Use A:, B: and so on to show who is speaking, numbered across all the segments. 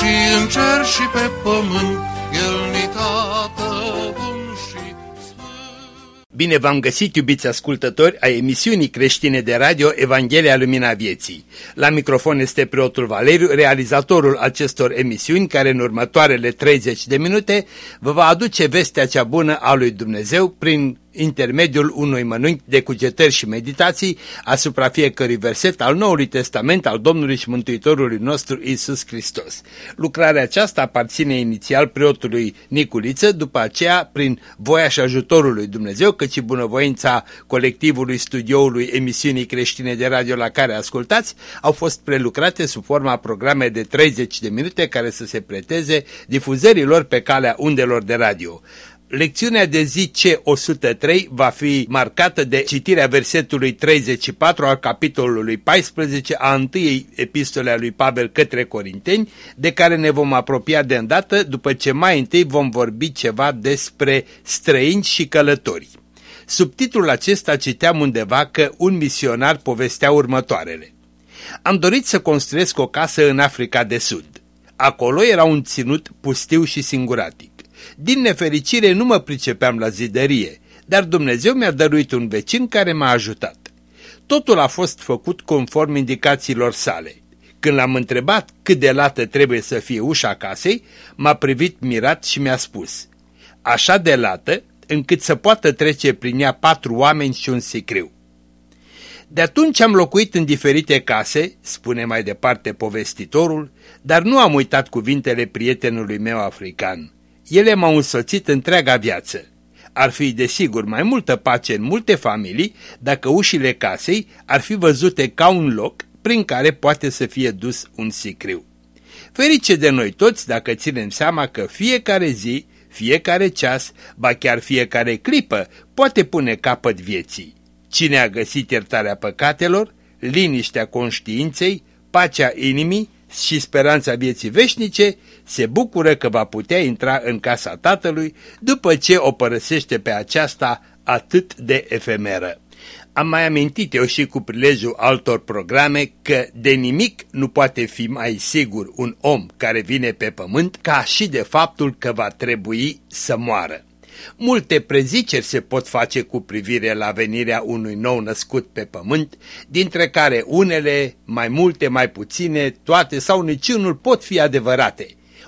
A: și în cer și pe pământ, El ni tată
B: Bine v-am găsit, iubiți ascultători, a emisiunii creștine de radio Evanghelia Lumina Vieții. La microfon este preotul Valeriu, realizatorul acestor emisiuni, care în următoarele 30 de minute vă va aduce vestea cea bună a lui Dumnezeu prin intermediul unui mănânc de cugetări și meditații asupra fiecărui verset al Noului Testament al Domnului și Mântuitorului nostru Isus Hristos. Lucrarea aceasta aparține inițial preotului Niculiță, după aceea, prin voia și ajutorul lui Dumnezeu, cât și bunăvoința colectivului studioului emisiunii creștine de radio la care ascultați, au fost prelucrate sub forma programe de 30 de minute care să se preteze difuzărilor pe calea undelor de radio. Lecțiunea de zi C103 va fi marcată de citirea versetului 34 al capitolului 14 a întâiei epistole a lui Pavel către Corinteni, de care ne vom apropia de îndată după ce mai întâi vom vorbi ceva despre străini și călători. Subtitlul acesta citeam undeva că un misionar povestea următoarele. Am dorit să construiesc o casă în Africa de Sud. Acolo era un ținut pustiu și singuratic. Din nefericire nu mă pricepeam la zidărie, dar Dumnezeu mi-a dăruit un vecin care m-a ajutat. Totul a fost făcut conform indicațiilor sale. Când l-am întrebat cât de lată trebuie să fie ușa casei, m-a privit mirat și mi-a spus Așa de lată încât să poată trece prin ea patru oameni și un sicriu. De atunci am locuit în diferite case, spune mai departe povestitorul, dar nu am uitat cuvintele prietenului meu african. Ele m-au însoțit întreaga viață. Ar fi, desigur, mai multă pace în multe familii dacă ușile casei ar fi văzute ca un loc prin care poate să fie dus un sicriu. Ferice de noi toți dacă ținem seama că fiecare zi, fiecare ceas, ba chiar fiecare clipă poate pune capăt vieții. Cine a găsit iertarea păcatelor, liniștea conștiinței, pacea inimii, și speranța vieții veșnice, se bucură că va putea intra în casa tatălui după ce o părăsește pe aceasta atât de efemeră. Am mai amintit eu și cu prilejul altor programe că de nimic nu poate fi mai sigur un om care vine pe pământ ca și de faptul că va trebui să moară. Multe preziceri se pot face cu privire la venirea unui nou născut pe pământ, dintre care unele, mai multe, mai puține, toate sau niciunul pot fi adevărate.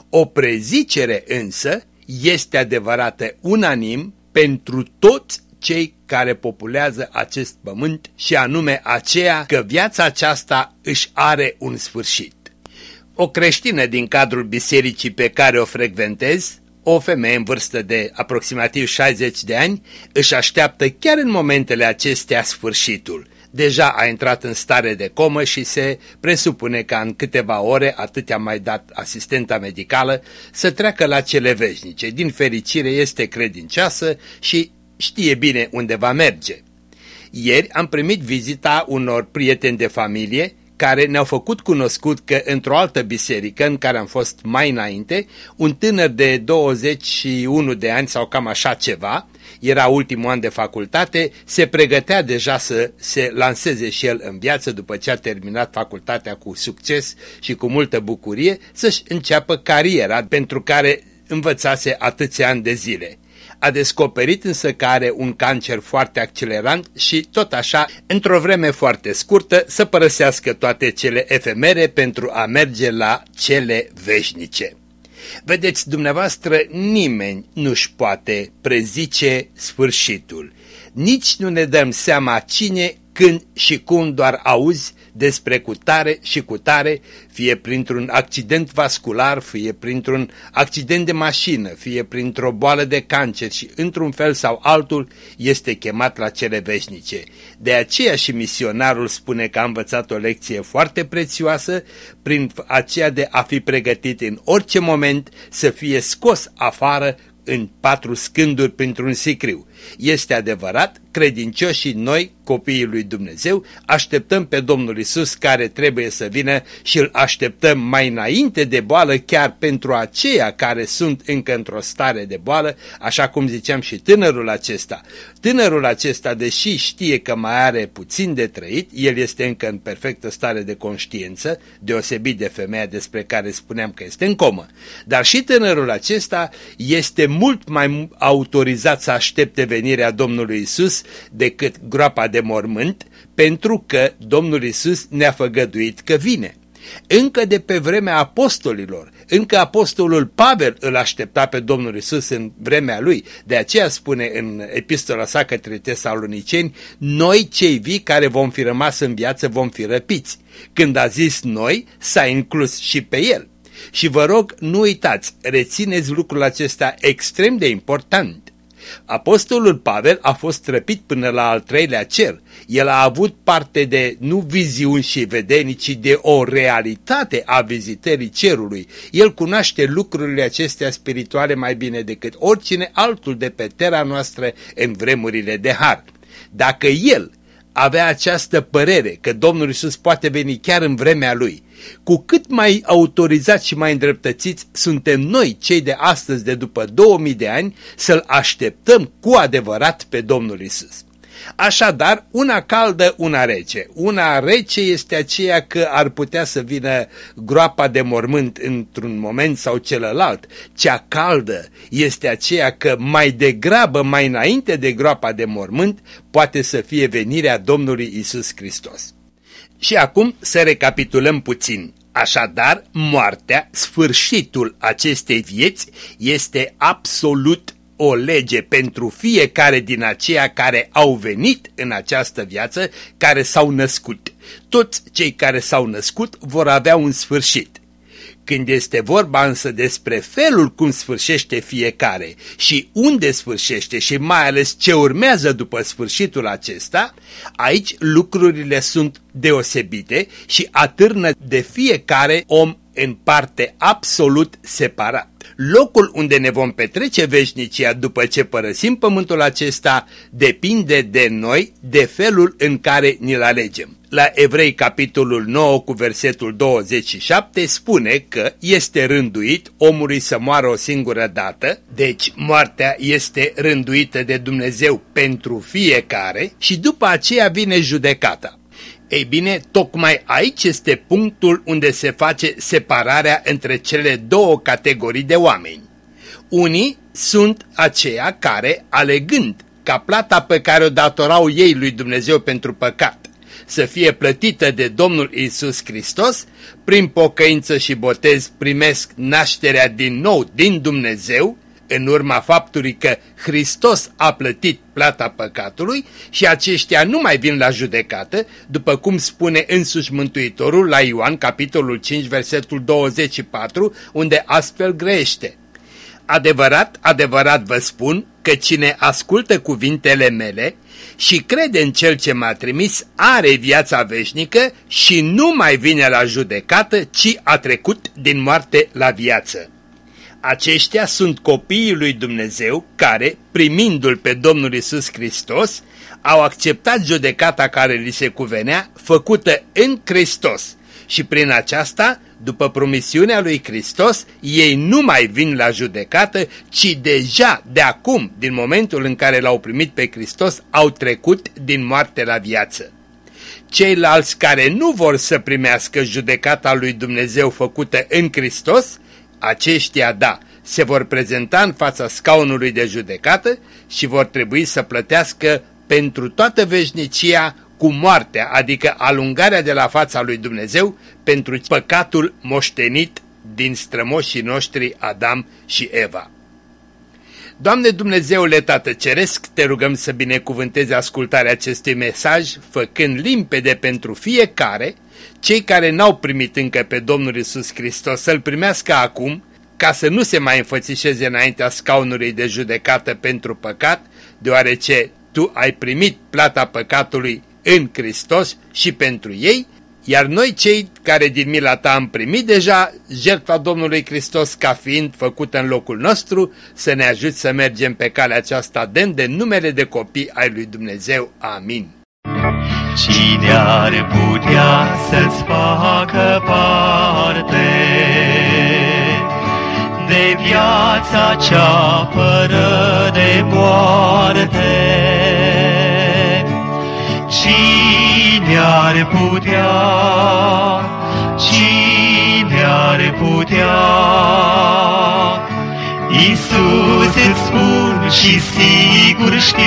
B: O prezicere însă este adevărată unanim pentru toți cei care populează acest pământ și anume aceea că viața aceasta își are un sfârșit. O creștină din cadrul bisericii pe care o frecventez o femeie în vârstă de aproximativ 60 de ani își așteaptă chiar în momentele acestea sfârșitul. Deja a intrat în stare de comă și se presupune că în câteva ore, atât a mai dat asistenta medicală, să treacă la cele veșnice. Din fericire este credincioasă și știe bine unde va merge. Ieri am primit vizita unor prieteni de familie care ne-au făcut cunoscut că într-o altă biserică în care am fost mai înainte, un tânăr de 21 de ani sau cam așa ceva, era ultimul an de facultate, se pregătea deja să se lanseze și el în viață după ce a terminat facultatea cu succes și cu multă bucurie, să-și înceapă cariera pentru care învățase atâția ani de zile a descoperit însă că are un cancer foarte accelerant și tot așa, într-o vreme foarte scurtă, să părăsească toate cele efemere pentru a merge la cele veșnice. Vedeți, dumneavoastră, nimeni nu-și poate prezice sfârșitul. Nici nu ne dăm seama cine când și cum doar auzi despre cutare și cutare, fie printr-un accident vascular, fie printr-un accident de mașină, fie printr-o boală de cancer și într-un fel sau altul este chemat la cele veșnice. De aceea și misionarul spune că a învățat o lecție foarte prețioasă prin aceea de a fi pregătit în orice moment să fie scos afară în patru scânduri printr-un sicriu. Este adevărat, credincioșii noi copiii lui Dumnezeu, așteptăm pe Domnul Isus care trebuie să vină și îl așteptăm mai înainte de boală chiar pentru aceia care sunt încă într-o stare de boală, așa cum ziceam și tânărul acesta. Tânărul acesta, deși știe că mai are puțin de trăit, el este încă în perfectă stare de conștiință, deosebit de femeia despre care spuneam că este în comă. Dar și tânărul acesta este mult mai autorizat să aștepte venirea Domnului Isus decât groapa de mormânt, pentru că Domnul Isus ne-a făgăduit că vine. Încă de pe vremea apostolilor, încă apostolul Pavel îl aștepta pe Domnul Isus în vremea lui. De aceea spune în epistola sa către tesaloniceni, noi cei vii care vom fi rămas în viață vom fi răpiți. Când a zis noi, s-a inclus și pe el. Și vă rog, nu uitați, rețineți lucrul acesta extrem de important. Apostolul Pavel a fost trăpit până la al treilea cer. El a avut parte de nu viziuni și vedenii, ci de o realitate a vizitării cerului. El cunoaște lucrurile acestea spirituale mai bine decât oricine altul de pe terra noastră în vremurile de har. Dacă el avea această părere că Domnul Isus poate veni chiar în vremea lui, cu cât mai autorizați și mai îndreptățiți suntem noi, cei de astăzi, de după 2000 de ani, să-L așteptăm cu adevărat pe Domnul Isus. Așadar, una caldă, una rece. Una rece este aceea că ar putea să vină groapa de mormânt într-un moment sau celălalt. Cea caldă este aceea că mai degrabă, mai înainte de groapa de mormânt, poate să fie venirea Domnului Isus Hristos. Și acum să recapitulăm puțin. Așadar, moartea, sfârșitul acestei vieți, este absolut o lege pentru fiecare din aceia care au venit în această viață, care s-au născut. Toți cei care s-au născut vor avea un sfârșit. Când este vorba însă despre felul cum sfârșește fiecare și unde sfârșește și mai ales ce urmează după sfârșitul acesta, aici lucrurile sunt deosebite și atârnă de fiecare om în parte absolut separat. Locul unde ne vom petrece veșnicia după ce părăsim pământul acesta depinde de noi, de felul în care ni-l alegem. La Evrei capitolul 9 cu versetul 27 spune că este rânduit omului să moară o singură dată, deci moartea este rânduită de Dumnezeu pentru fiecare și după aceea vine judecata. Ei bine, tocmai aici este punctul unde se face separarea între cele două categorii de oameni. Unii sunt aceia care, alegând ca plata pe care o datorau ei lui Dumnezeu pentru păcat să fie plătită de Domnul Isus Hristos, prin pocăință și botez primesc nașterea din nou din Dumnezeu, în urma faptului că Hristos a plătit plata păcatului și aceștia nu mai vin la judecată, după cum spune însuși Mântuitorul la Ioan, capitolul 5, versetul 24, unde astfel grește. Adevărat, adevărat vă spun că cine ascultă cuvintele mele și crede în cel ce m-a trimis are viața veșnică și nu mai vine la judecată, ci a trecut din moarte la viață. Aceștia sunt copiii lui Dumnezeu care, primindu-L pe Domnul Isus Hristos, au acceptat judecata care li se cuvenea, făcută în Hristos. Și prin aceasta, după promisiunea lui Hristos, ei nu mai vin la judecată, ci deja de acum, din momentul în care l-au primit pe Hristos, au trecut din moarte la viață. Ceilalți care nu vor să primească judecata lui Dumnezeu făcută în Hristos, aceștia, da, se vor prezenta în fața scaunului de judecată și vor trebui să plătească pentru toată veșnicia cu moartea, adică alungarea de la fața lui Dumnezeu pentru păcatul moștenit din strămoșii noștri Adam și Eva. Doamne Dumnezeule Tată Ceresc, te rugăm să binecuvântezi ascultarea acestui mesaj, făcând limpede pentru fiecare, cei care n-au primit încă pe Domnul Isus Hristos să-L primească acum, ca să nu se mai înfățișeze înaintea scaunului de judecată pentru păcat, deoarece tu ai primit plata păcatului în Hristos și pentru ei, iar noi cei care din mila ta am primit deja jertfa Domnului Hristos ca fiind făcută în locul nostru, să ne ajut să mergem pe calea aceasta demn de numele de copii ai lui Dumnezeu. Amin.
C: Cine ar putea să-ți facă parte de viața cea fără de moarte? Cine ar putea, cine ar putea? Iisus îți spun și sigur știu,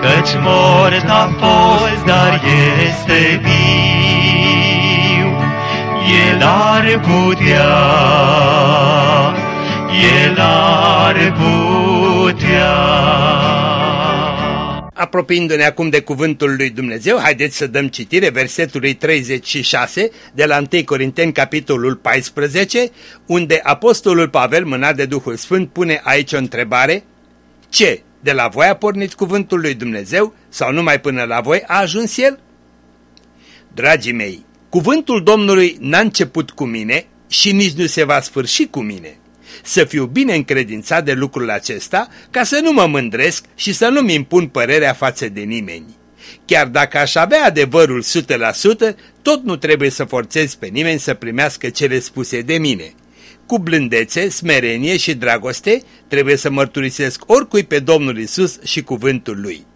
C: Căci mort a fost, dar este viu. El ar putea, El ar putea.
B: Apropiindu-ne acum de cuvântul lui Dumnezeu, haideți să dăm citire versetului 36 de la 1 Corinteni, capitolul 14, unde apostolul Pavel, mânat de Duhul Sfânt, pune aici o întrebare. Ce? De la voi a pornit cuvântul lui Dumnezeu sau numai până la voi a ajuns el? Dragii mei, cuvântul Domnului n-a început cu mine și nici nu se va sfârși cu mine. Să fiu bine încredințat de lucrul acesta ca să nu mă mândresc și să nu-mi impun părerea față de nimeni. Chiar dacă aș avea adevărul 100%, tot nu trebuie să forțez pe nimeni să primească cele spuse de mine – cu blândețe, smerenie și dragoste trebuie să mărturisesc oricui pe Domnul Isus și cuvântul Lui.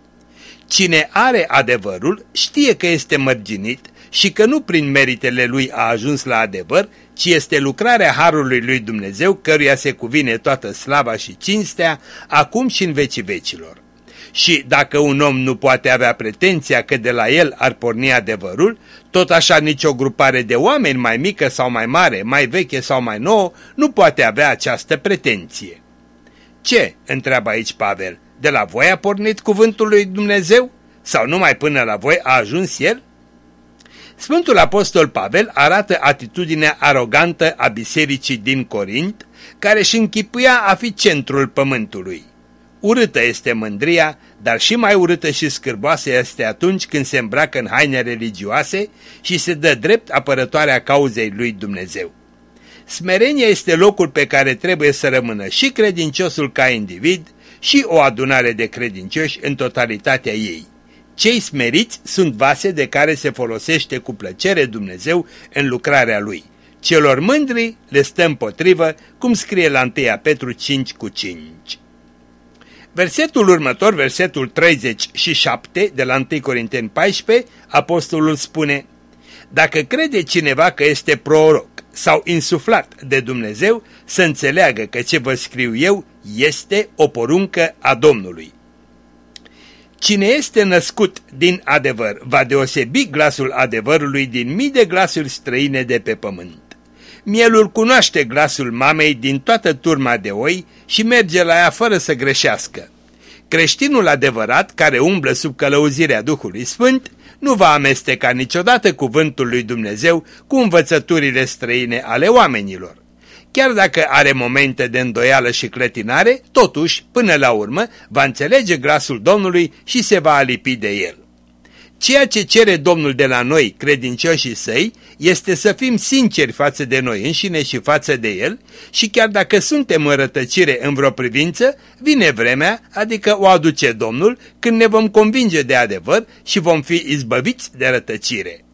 B: Cine are adevărul știe că este mărginit și că nu prin meritele lui a ajuns la adevăr, ci este lucrarea Harului lui Dumnezeu căruia se cuvine toată slava și cinstea, acum și în vecii vecilor. Și dacă un om nu poate avea pretenția că de la el ar porni adevărul, tot așa nicio grupare de oameni mai mică sau mai mare, mai veche sau mai nouă, nu poate avea această pretenție. Ce? întreabă aici Pavel. De la voi a pornit cuvântul lui Dumnezeu? Sau numai până la voi a ajuns el? Sfântul Apostol Pavel arată atitudinea arogantă a bisericii din Corint, care își închipuia a fi centrul pământului. Urâtă este mândria, dar și mai urâtă și scârboasă este atunci când se îmbracă în haine religioase și se dă drept apărătoarea cauzei lui Dumnezeu. Smerenia este locul pe care trebuie să rămână și credinciosul ca individ și o adunare de credincioși în totalitatea ei. Cei smeriți sunt vase de care se folosește cu plăcere Dumnezeu în lucrarea lui. Celor mândri le stă împotrivă, cum scrie la 1 Petru 5 cu 5. Versetul următor, versetul 37 de la 1 Corinteni 14, apostolul spune Dacă crede cineva că este proroc sau insuflat de Dumnezeu, să înțeleagă că ce vă scriu eu este o poruncă a Domnului. Cine este născut din adevăr va deosebi glasul adevărului din mii de glasuri străine de pe pământ. Mielul cunoaște glasul mamei din toată turma de oi și merge la ea fără să greșească. Creștinul adevărat, care umblă sub călăuzirea Duhului Sfânt, nu va amesteca niciodată cuvântul lui Dumnezeu cu învățăturile străine ale oamenilor. Chiar dacă are momente de îndoială și clătinare, totuși, până la urmă, va înțelege glasul Domnului și se va alipi de el. Ceea ce cere Domnul de la noi, credincioșii săi, este să fim sinceri față de noi înșine și față de El și chiar dacă suntem în rătăcire în vreo privință, vine vremea, adică o aduce Domnul, când ne vom convinge de adevăr și vom fi izbăviți de rătăcire.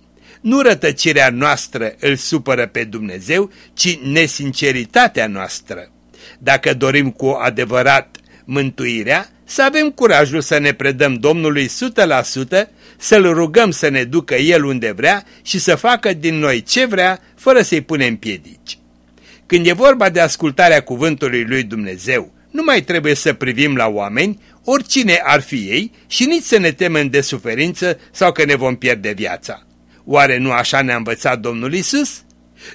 B: Nu rătăcirea noastră îl supără pe Dumnezeu, ci nesinceritatea noastră. Dacă dorim cu adevărat mântuirea, să avem curajul să ne predăm Domnului 100%, să-L rugăm să ne ducă El unde vrea și să facă din noi ce vrea, fără să-i punem piedici. Când e vorba de ascultarea cuvântului lui Dumnezeu, nu mai trebuie să privim la oameni, oricine ar fi ei, și nici să ne temem de suferință sau că ne vom pierde viața. Oare nu așa ne-a învățat Domnul Isus?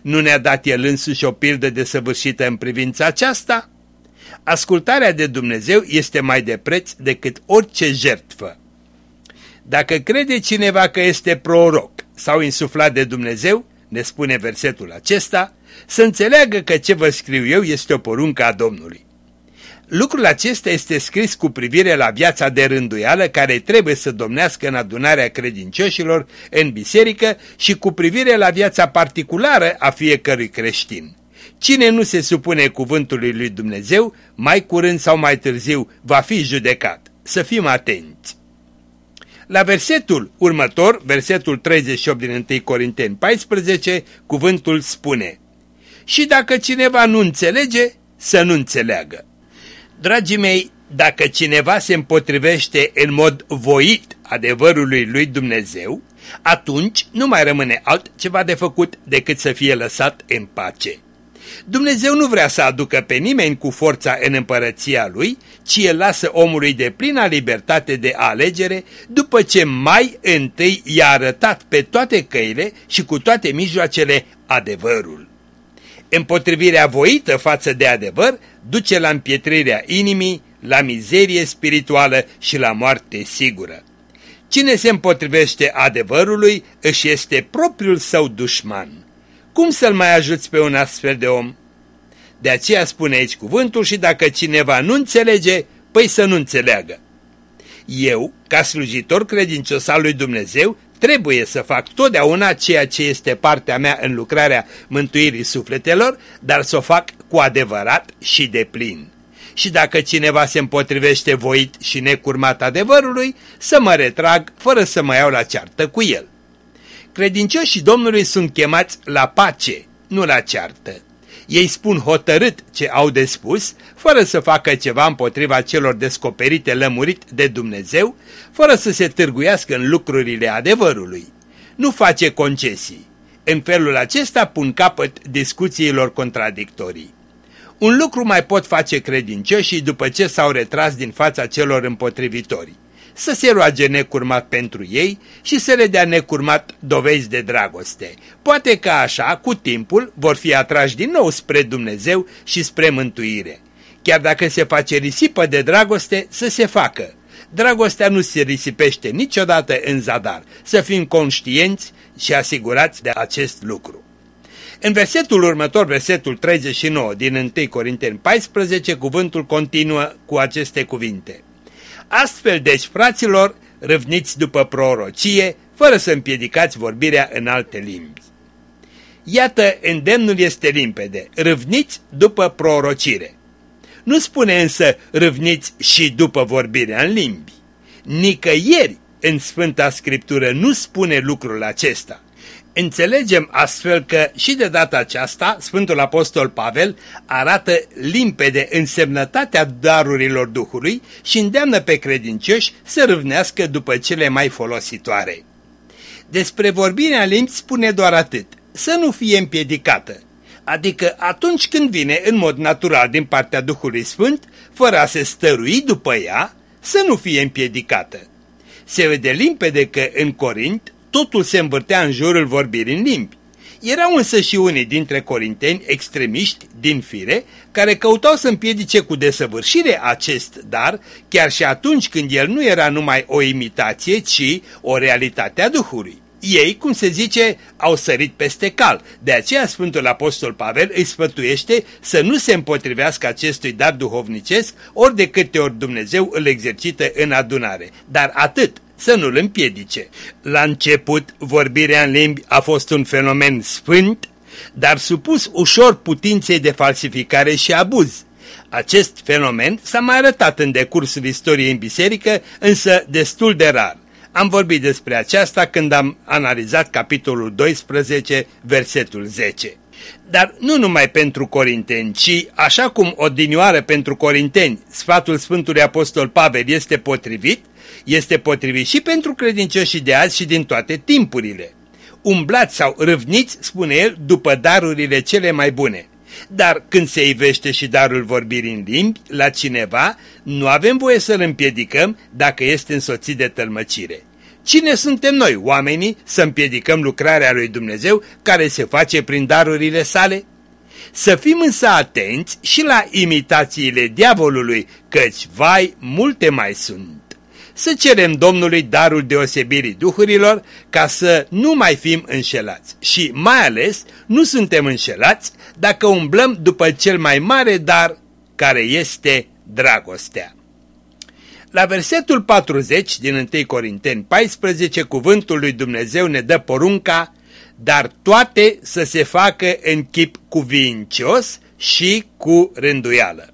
B: Nu ne-a dat El însuși o pildă desăvârșită în privința aceasta? Ascultarea de Dumnezeu este mai de preț decât orice jertfă. Dacă crede cineva că este proroc sau insuflat de Dumnezeu, ne spune versetul acesta, să înțeleagă că ce vă scriu eu este o poruncă a Domnului. Lucrul acesta este scris cu privire la viața de rânduială care trebuie să domnească în adunarea credincioșilor în biserică și cu privire la viața particulară a fiecărui creștin. Cine nu se supune cuvântului lui Dumnezeu, mai curând sau mai târziu va fi judecat. Să fim atenți! La versetul următor, versetul 38 din 1 Corinteni 14, cuvântul spune Și dacă cineva nu înțelege, să nu înțeleagă. Dragii mei, dacă cineva se împotrivește în mod voit adevărului lui Dumnezeu, atunci nu mai rămâne altceva de făcut decât să fie lăsat în pace. Dumnezeu nu vrea să aducă pe nimeni cu forța în împărăția lui, ci el lasă omului de plină libertate de alegere, după ce mai întâi i-a arătat pe toate căile și cu toate mijloacele adevărul. Împotrivirea voită față de adevăr duce la împietrirea inimii, la mizerie spirituală și la moarte sigură. Cine se împotrivește adevărului își este propriul său dușman. Cum să-l mai ajuți pe un astfel de om? De aceea spune aici cuvântul și dacă cineva nu înțelege, păi să nu înțeleagă. Eu, ca slujitor credincios al lui Dumnezeu, trebuie să fac totdeauna ceea ce este partea mea în lucrarea mântuirii sufletelor, dar să o fac cu adevărat și de plin. Și dacă cineva se împotrivește voit și necurmat adevărului, să mă retrag fără să mă iau la ceartă cu el. Credincioșii Domnului sunt chemați la pace, nu la ceartă. Ei spun hotărât ce au de spus, fără să facă ceva împotriva celor descoperite lămurit de Dumnezeu, fără să se târguiască în lucrurile adevărului. Nu face concesii. În felul acesta pun capăt discuțiilor contradictorii. Un lucru mai pot face credincioșii după ce s-au retras din fața celor împotrivitori să se roage necurmat pentru ei și să le dea necurmat dovezi de dragoste. Poate că așa, cu timpul, vor fi atrași din nou spre Dumnezeu și spre mântuire. Chiar dacă se face risipă de dragoste, să se facă. Dragostea nu se risipește niciodată în zadar. Să fim conștienți și asigurați de acest lucru. În versetul următor, versetul 39 din 1 Corinteni 14, cuvântul continuă cu aceste cuvinte. Astfel deci, fraților, râvniți după prorocie, fără să împiedicați vorbirea în alte limbi. Iată, îndemnul este limpede, râvniți după prorocire. Nu spune însă râvniți și după vorbirea în limbi. Nicăieri în Sfânta Scriptură nu spune lucrul acesta. Înțelegem astfel că și de data aceasta Sfântul Apostol Pavel arată limpede însemnătatea darurilor Duhului și îndeamnă pe credincioși să râvnească după cele mai folositoare. Despre vorbirea limbi spune doar atât, să nu fie împiedicată, adică atunci când vine în mod natural din partea Duhului Sfânt, fără a se stărui după ea, să nu fie împiedicată. Se vede limpede că în Corint totul se învârtea în jurul vorbirii în limbi. Erau însă și unii dintre corinteni extremiști din fire care căutau să împiedice cu desăvârșire acest dar, chiar și atunci când el nu era numai o imitație, ci o realitate a Duhului. Ei, cum se zice, au sărit peste cal. De aceea Sfântul Apostol Pavel îi sfătuiește să nu se împotrivească acestui dar duhovnicesc ori de câte ori Dumnezeu îl exercită în adunare. Dar atât, să nu-l împiedice. La început, vorbirea în limbi a fost un fenomen sfânt, dar supus ușor putinței de falsificare și abuz. Acest fenomen s-a mai arătat în decursul istoriei în biserică, însă destul de rar. Am vorbit despre aceasta când am analizat capitolul 12, versetul 10. Dar nu numai pentru corinteni, ci, așa cum odinioară pentru corinteni, sfatul Sfântului Apostol Pavel este potrivit, este potrivit și pentru credincioșii de azi și din toate timpurile. Umblați sau râvniți, spune el, după darurile cele mai bune. Dar când se ivește și darul vorbirii în limbi la cineva, nu avem voie să-l împiedicăm dacă este însoțit de tălmăcire. Cine suntem noi, oamenii, să împiedicăm lucrarea lui Dumnezeu care se face prin darurile sale? Să fim însă atenți și la imitațiile diavolului, căci, vai, multe mai sunt. Să cerem Domnului darul deosebirii duhurilor ca să nu mai fim înșelați și mai ales nu suntem înșelați dacă umblăm după cel mai mare dar care este dragostea. La versetul 40 din 1 Corinteni 14, cuvântul lui Dumnezeu ne dă porunca, dar toate să se facă în chip cuvincios și cu rânduială.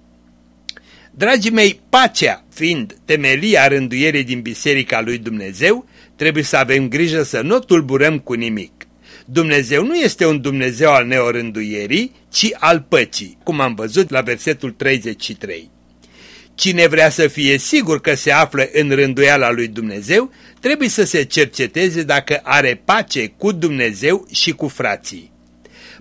B: Dragii mei, pacea fiind temelia rânduierii din Biserica lui Dumnezeu, trebuie să avem grijă să nu tulburăm cu nimic. Dumnezeu nu este un Dumnezeu al neorânduierii, ci al păcii, cum am văzut la versetul 33. Cine vrea să fie sigur că se află în rânduiala lui Dumnezeu, trebuie să se cerceteze dacă are pace cu Dumnezeu și cu frații.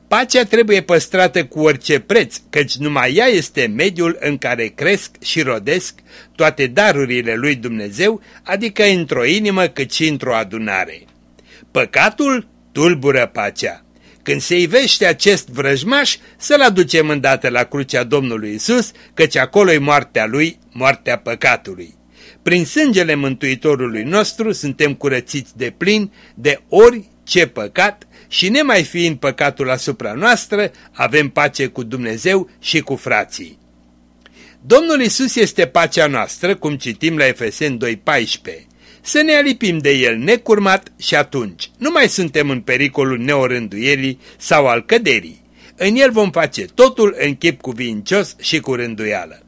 B: Pacea trebuie păstrată cu orice preț, căci numai ea este mediul în care cresc și rodesc toate darurile lui Dumnezeu, adică într-o inimă cât și într-o adunare. Păcatul tulbură pacea. Când se ivește acest vrăjmaș, să-l aducem îndată la crucea Domnului Isus, căci acolo e moartea lui, moartea păcatului. Prin sângele Mântuitorului nostru suntem curățiți de plin de orice păcat și nemai fiind păcatul asupra noastră, avem pace cu Dumnezeu și cu frații. Domnul Isus este pacea noastră, cum citim la Efeseni 2.14 să ne alipim de el necurmat și atunci nu mai suntem în pericolul neorânduierii sau al căderii. În el vom face totul în chip cuvincios și cu rânduială.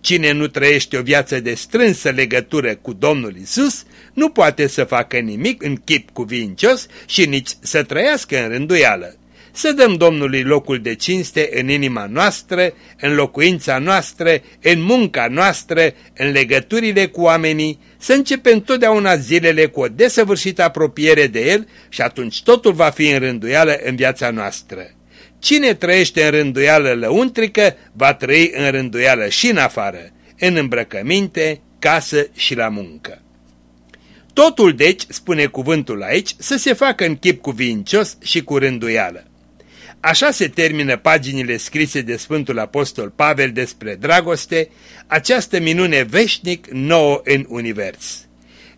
B: Cine nu trăiește o viață de strânsă legătură cu Domnul Isus, nu poate să facă nimic în chip cuvincios și nici să trăiască în rânduială să dăm Domnului locul de cinste în inima noastră, în locuința noastră, în munca noastră, în legăturile cu oamenii, să începem totdeauna zilele cu o desăvârșită apropiere de El și atunci totul va fi în rânduială în viața noastră. Cine trăiește în rânduială lăuntrică, va trăi în rânduială și în afară, în îmbrăcăminte, casă și la muncă. Totul, deci, spune cuvântul aici, să se facă în chip cuvincios și cu rânduială. Așa se termină paginile scrise de Sfântul Apostol Pavel despre dragoste, această minune veșnic nouă în univers.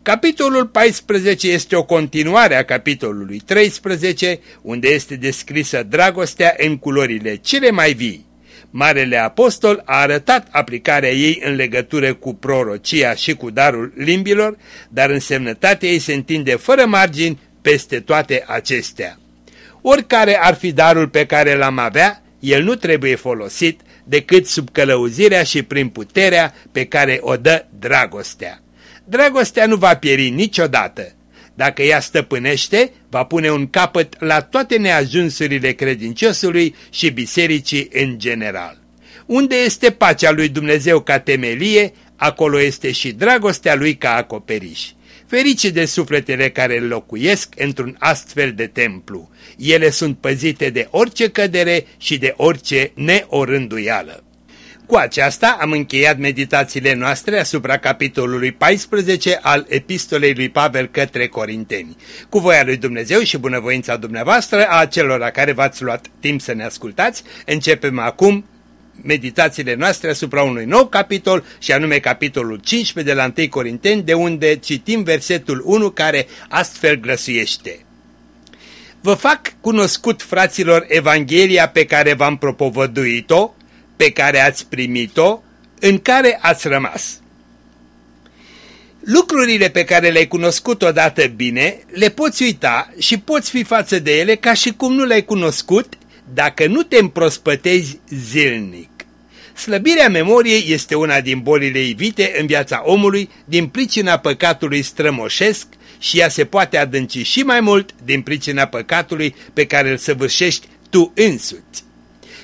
B: Capitolul 14 este o continuare a capitolului 13, unde este descrisă dragostea în culorile cele mai vii. Marele Apostol a arătat aplicarea ei în legătură cu prorocia și cu darul limbilor, dar însemnătatea ei se întinde fără margini peste toate acestea. Oricare ar fi darul pe care l-am avea, el nu trebuie folosit decât sub călăuzirea și prin puterea pe care o dă dragostea. Dragostea nu va pieri niciodată. Dacă ea stăpânește, va pune un capăt la toate neajunsurile credinciosului și bisericii în general. Unde este pacea lui Dumnezeu ca temelie, acolo este și dragostea lui ca acoperiș. Ferice de sufletele care locuiesc într-un astfel de templu. Ele sunt păzite de orice cădere și de orice neorânduială. Cu aceasta am încheiat meditațiile noastre asupra capitolului 14 al epistolei lui Pavel către Corinteni. Cu voia lui Dumnezeu și bunăvoința dumneavoastră a celor care v-ați luat timp să ne ascultați, începem acum meditațiile noastre asupra unui nou capitol și anume capitolul 15 de la 1 Corinteni de unde citim versetul 1 care astfel grăsuiește. Vă fac cunoscut, fraților, Evanghelia pe care v-am propovăduit-o, pe care ați primit-o, în care ați rămas. Lucrurile pe care le-ai cunoscut odată bine, le poți uita și poți fi față de ele ca și cum nu le-ai cunoscut dacă nu te împrospătezi zilnic. Slăbirea memoriei este una din bolile ivite în viața omului din pricina păcatului strămoșesc și ea se poate adânci și mai mult din pricina păcatului pe care îl săvârșești tu însuți.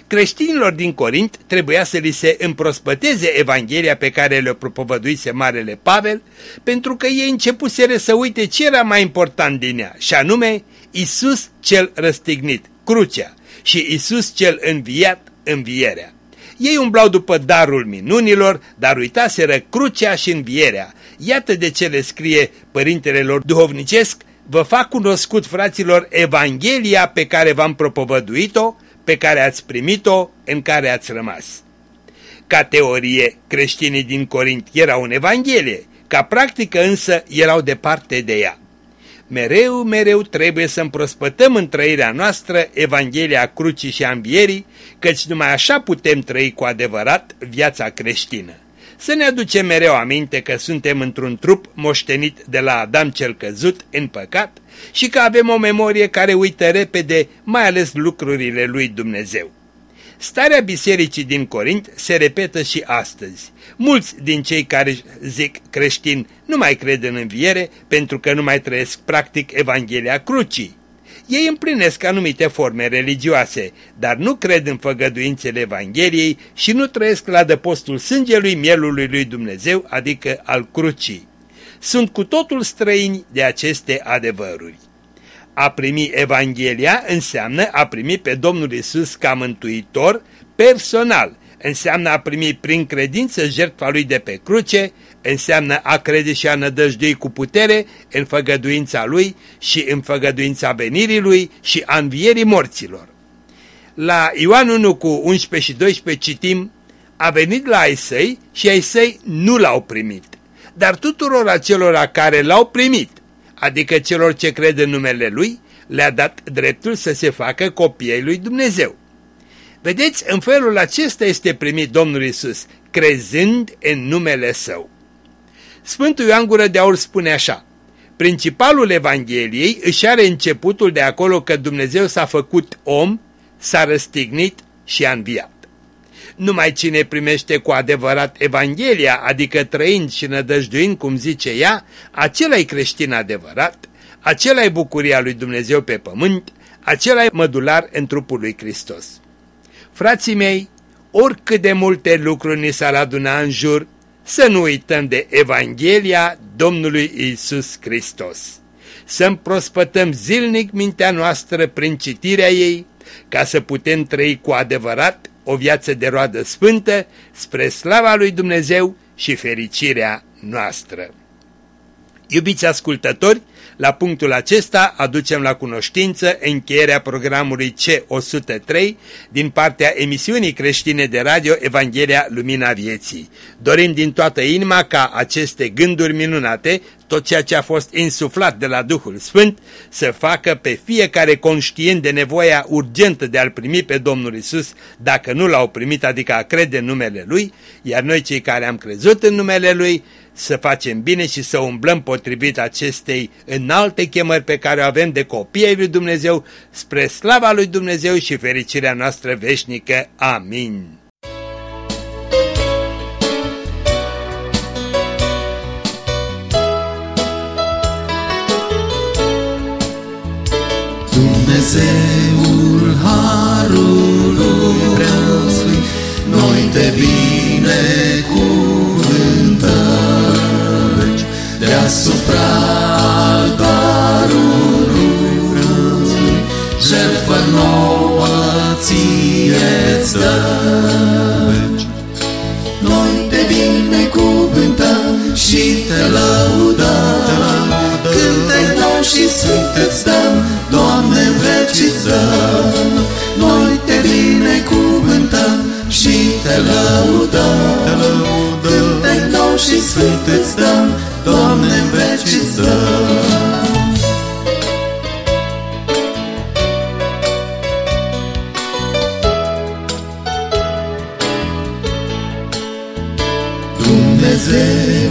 B: Creștinilor din Corint trebuia să li se împrospăteze Evanghelia pe care le-o propovăduise Marele Pavel, pentru că ei începuseră să uite ce era mai important din ea, și anume Isus cel răstignit, crucea, și Isus cel înviat, învierea. Ei umblau după darul minunilor, dar uitaseră crucea și învierea. Iată de ce le scrie părintele lor duhovnicesc, vă fac cunoscut, fraților, Evanghelia pe care v-am propovăduit-o, pe care ați primit-o, în care ați rămas. Ca teorie, creștinii din Corint erau în Evanghelie, ca practică însă erau departe de ea. Mereu, mereu trebuie să împrospătăm în trăirea noastră Evanghelia Crucii și Învierii, căci numai așa putem trăi cu adevărat viața creștină. Să ne aducem mereu aminte că suntem într-un trup moștenit de la Adam cel căzut în păcat și că avem o memorie care uită repede, mai ales lucrurile lui Dumnezeu. Starea bisericii din Corint se repetă și astăzi. Mulți din cei care zic creștini nu mai cred în înviere pentru că nu mai trăiesc practic Evanghelia Crucii. Ei împlinesc anumite forme religioase, dar nu cred în făgăduințele Evangheliei și nu trăiesc la dăpostul sângelui mielului lui Dumnezeu, adică al crucii. Sunt cu totul străini de aceste adevăruri. A primi Evanghelia înseamnă a primi pe Domnul Isus ca mântuitor personal, înseamnă a primi prin credință jertfa lui de pe cruce, înseamnă a crede și a nădăjdui cu putere în făgăduința lui și în făgăduința venirii lui și a învierii morților. La Ioan 1 cu 11 și 12 citim, a venit la ai săi și ai săi nu l-au primit, dar tuturor acelora care l-au primit, adică celor ce cred în numele Lui, le-a dat dreptul să se facă copiii lui Dumnezeu. Vedeți, în felul acesta este primit Domnul Isus, crezând în numele Său. Sfântul Ioan Gură de Aur spune așa, Principalul Evangheliei își are începutul de acolo că Dumnezeu s-a făcut om, s-a răstignit și a înviat. Numai cine primește cu adevărat Evanghelia, adică trăind și nădăjduind cum zice ea, acela e creștin adevărat, acela e bucuria lui Dumnezeu pe pământ, acela e mădular în trupul lui Hristos. Frații mei, oricât de multe lucruri ni s-ar aduna în jur, să nu uităm de Evanghelia Domnului Isus Hristos. Să împrospătăm zilnic mintea noastră prin citirea ei, ca să putem trăi cu adevărat o viață de roadă sfântă spre slava lui Dumnezeu și fericirea noastră. Iubiți ascultători, la punctul acesta aducem la cunoștință încheierea programului C103 din partea emisiunii creștine de radio Evanghelia Lumina Vieții. Dorim din toată inima ca aceste gânduri minunate, tot ceea ce a fost insuflat de la Duhul Sfânt, să facă pe fiecare conștient de nevoia urgentă de a-L primi pe Domnul Isus, dacă nu l-au primit, adică a crede în numele Lui, iar noi cei care am crezut în numele Lui, să facem bine și să umblăm potrivit acestei înalte chemări pe care o avem de copiii lui Dumnezeu, spre slava lui Dumnezeu și fericirea noastră veșnică. Amin.
D: fazer.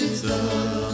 D: Cântec nou